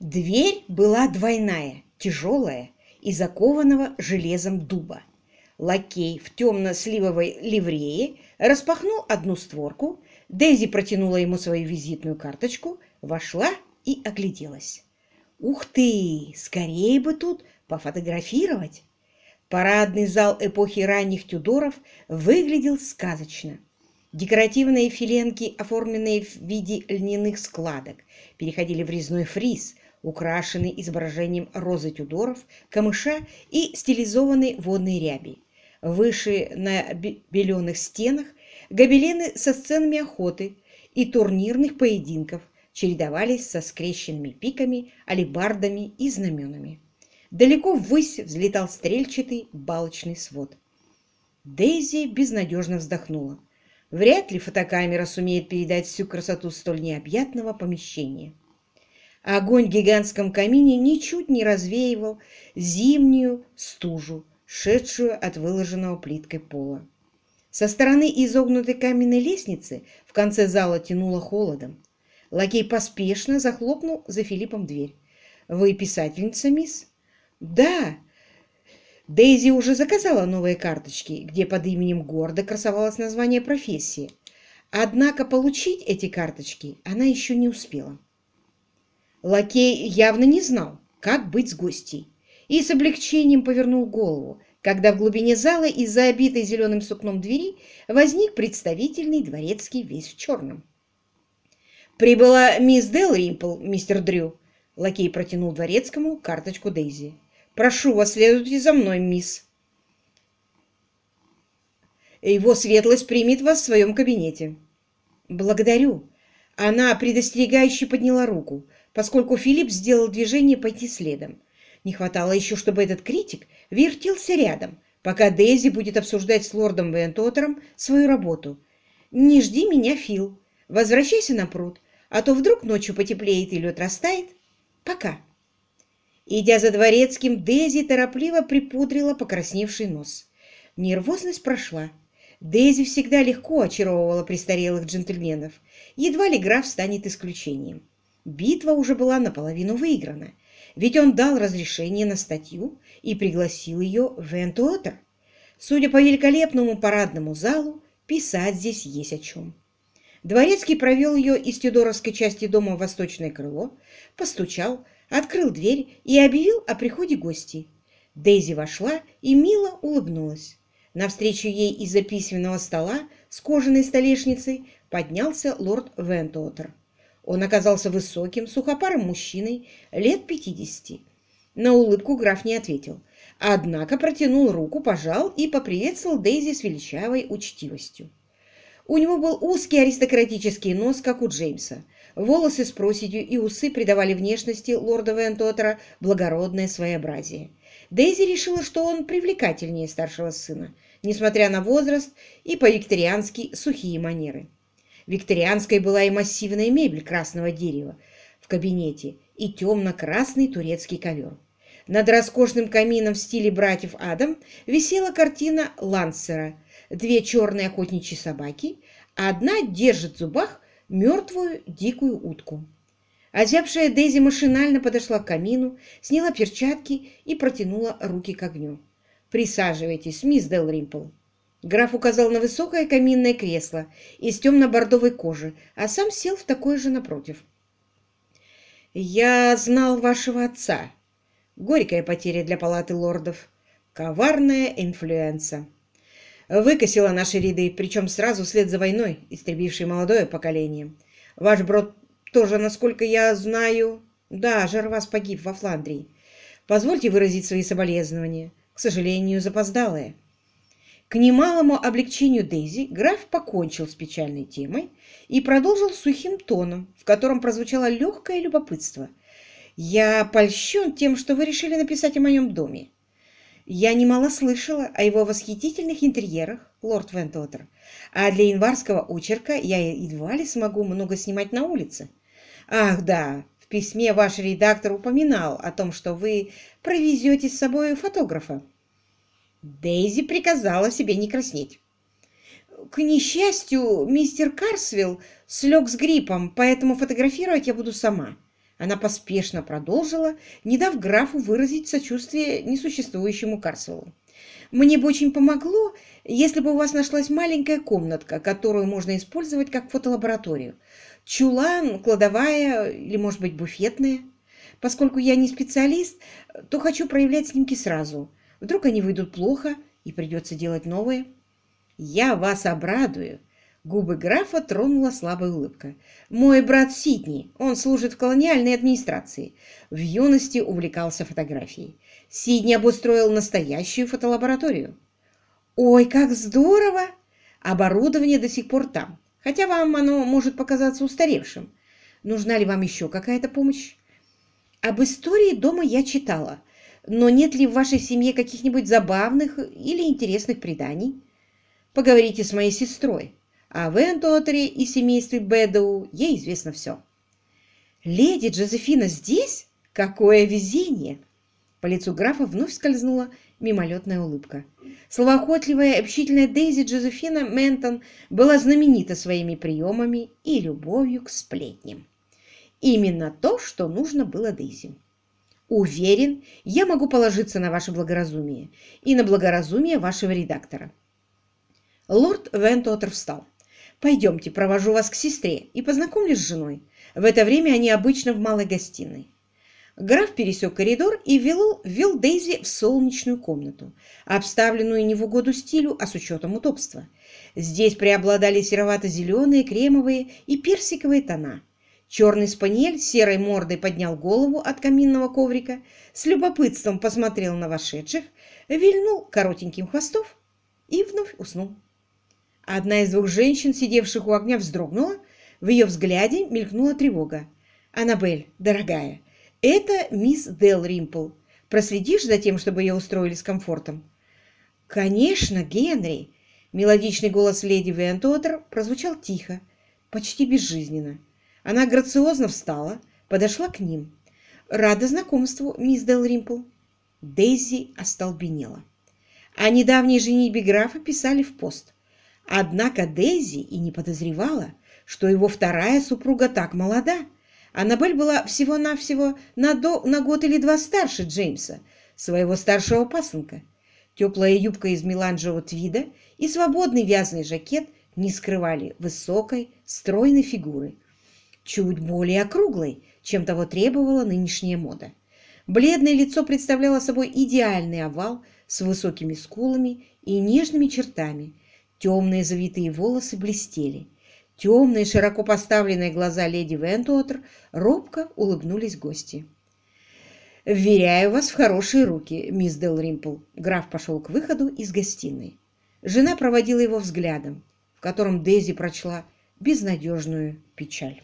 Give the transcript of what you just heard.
Дверь была двойная, тяжелая и закованного железом дуба. Лакей в темно-сливовой ливрее распахнул одну створку, Дейзи протянула ему свою визитную карточку, вошла и огляделась. «Ух ты! Скорее бы тут пофотографировать!» Парадный зал эпохи ранних Тюдоров выглядел сказочно. Декоративные филенки, оформленные в виде льняных складок, переходили в резной фриз, украшенный изображением розы Тюдоров, камыша и стилизованной водной ряби. Выше на беленых стенах гобелены со сценами охоты и турнирных поединков чередовались со скрещенными пиками, алебардами и знаменами. Далеко ввысь взлетал стрельчатый балочный свод. Дейзи безнадежно вздохнула. Вряд ли фотокамера сумеет передать всю красоту столь необъятного помещения. Огонь в гигантском камине ничуть не развеивал зимнюю стужу, шедшую от выложенного плиткой пола. Со стороны изогнутой каменной лестницы в конце зала тянуло холодом. Лакей поспешно захлопнул за Филиппом дверь. «Вы писательница, мисс?» «Да, Дейзи уже заказала новые карточки, где под именем города красовалось название профессии. Однако получить эти карточки она еще не успела. Лакей явно не знал, как быть с гостей, и с облегчением повернул голову, когда в глубине зала из-за обитой зеленым сукном двери возник представительный дворецкий весь в черном. «Прибыла мисс Делримпл, мистер Дрю», — лакей протянул дворецкому карточку Дейзи. Прошу вас, следуйте за мной, мисс. Его светлость примет вас в своем кабинете. Благодарю. Она предостерегающе подняла руку, поскольку Филипп сделал движение пойти следом. Не хватало еще, чтобы этот критик вертелся рядом, пока Дейзи будет обсуждать с лордом Вентотером свою работу. «Не жди меня, Фил. Возвращайся на пруд, а то вдруг ночью потеплеет и лед растает. Пока». Идя за дворецким, Дейзи торопливо припудрила покрасневший нос. Нервозность прошла. Дейзи всегда легко очаровывала престарелых джентльменов. Едва ли граф станет исключением. Битва уже была наполовину выиграна, ведь он дал разрешение на статью и пригласил ее в Вентуотер. Судя по великолепному парадному залу, писать здесь есть о чем. Дворецкий провел ее из Тюдоровской части дома в восточное крыло, постучал, открыл дверь и объявил о приходе гостей. Дейзи вошла и мило улыбнулась. Навстречу ей из-за письменного стола с кожаной столешницей поднялся лорд Вентуотер. Он оказался высоким, сухопарым мужчиной лет пятидесяти. На улыбку граф не ответил, однако протянул руку, пожал и поприветствовал Дейзи с величавой учтивостью. У него был узкий аристократический нос, как у Джеймса, Волосы с проседью и усы придавали внешности лорда Вентотера благородное своеобразие. Дейзи решила, что он привлекательнее старшего сына, несмотря на возраст и по-викториански сухие манеры. Викторианской была и массивная мебель красного дерева в кабинете, и темно-красный турецкий ковер. Над роскошным камином в стиле братьев Адам висела картина Лансера, две черные охотничьи собаки, а одна держит в зубах мертвую дикую утку. Озябшая Дейзи машинально подошла к камину, сняла перчатки и протянула руки к огню. «Присаживайтесь, мисс Делримпл». Граф указал на высокое каминное кресло из темно-бордовой кожи, а сам сел в такое же напротив. «Я знал вашего отца. Горькая потеря для палаты лордов. Коварная инфлюенса выкосила наши ряды, причем сразу вслед за войной, истребившей молодое поколение. Ваш брод тоже, насколько я знаю... Да, Жарвас погиб во Фландрии. Позвольте выразить свои соболезнования. К сожалению, запоздалые. К немалому облегчению Дейзи граф покончил с печальной темой и продолжил сухим тоном, в котором прозвучало легкое любопытство. «Я польщен тем, что вы решили написать о моем доме. Я немало слышала о его восхитительных интерьерах, лорд Вентотер, а для январского очерка я едва ли смогу много снимать на улице. Ах, да, в письме ваш редактор упоминал о том, что вы провезете с собой фотографа. Дейзи приказала себе не краснеть. К несчастью, мистер Карсвилл слег с гриппом, поэтому фотографировать я буду сама. Она поспешно продолжила, не дав графу выразить сочувствие несуществующему Карсвеллу. «Мне бы очень помогло, если бы у вас нашлась маленькая комнатка, которую можно использовать как фотолабораторию. Чулан, кладовая или, может быть, буфетная. Поскольку я не специалист, то хочу проявлять снимки сразу. Вдруг они выйдут плохо, и придется делать новые. Я вас обрадую. Губы графа тронула слабая улыбка. «Мой брат Сидни, он служит в колониальной администрации. В юности увлекался фотографией. Сидни обустроил настоящую фотолабораторию». «Ой, как здорово! Оборудование до сих пор там, хотя вам оно может показаться устаревшим. Нужна ли вам еще какая-то помощь?» Об истории дома я читала, но нет ли в вашей семье каких-нибудь забавных или интересных преданий? Поговорите с моей сестрой. О Вентуотере и семействе Бэдоу ей известно все. Леди Джозефина здесь? Какое везение! По лицу графа вновь скользнула мимолетная улыбка. Словоохотливая и общительная Дейзи Джозефина Ментон была знаменита своими приемами и любовью к сплетням. Именно то, что нужно было Дейзи. Уверен, я могу положиться на ваше благоразумие и на благоразумие вашего редактора. Лорд Вентотер встал. «Пойдемте, провожу вас к сестре и познакомлю с женой. В это время они обычно в малой гостиной». Граф пересек коридор и ввел, ввел Дейзи в солнечную комнату, обставленную не в угоду стилю, а с учетом удобства. Здесь преобладали серовато-зеленые, кремовые и персиковые тона. Черный спаниель серой мордой поднял голову от каминного коврика, с любопытством посмотрел на вошедших, вильнул коротеньким хвостов и вновь уснул. Одна из двух женщин, сидевших у огня, вздрогнула, в ее взгляде мелькнула тревога. «Аннабель, дорогая, это мисс Дел Римпл. Проследишь за тем, чтобы ее устроили с комфортом?» «Конечно, Генри!» Мелодичный голос леди Вентотер прозвучал тихо, почти безжизненно. Она грациозно встала, подошла к ним. «Рада знакомству, мисс Дел Римпл». Дейзи остолбенела. О недавней женитьбе графа писали в пост. Однако Дейзи и не подозревала, что его вторая супруга так молода. Аннабель была всего-навсего на, до, на год или два старше Джеймса, своего старшего пасынка. Теплая юбка из меланжевого твида и свободный вязаный жакет не скрывали высокой, стройной фигуры – чуть более округлой, чем того требовала нынешняя мода. Бледное лицо представляло собой идеальный овал с высокими скулами и нежными чертами. Темные завитые волосы блестели. Темные, широко поставленные глаза леди Вентуотер робко улыбнулись гости. «Вверяю вас в хорошие руки, мисс Дел Римпл». Граф пошел к выходу из гостиной. Жена проводила его взглядом, в котором Дейзи прочла безнадежную печаль.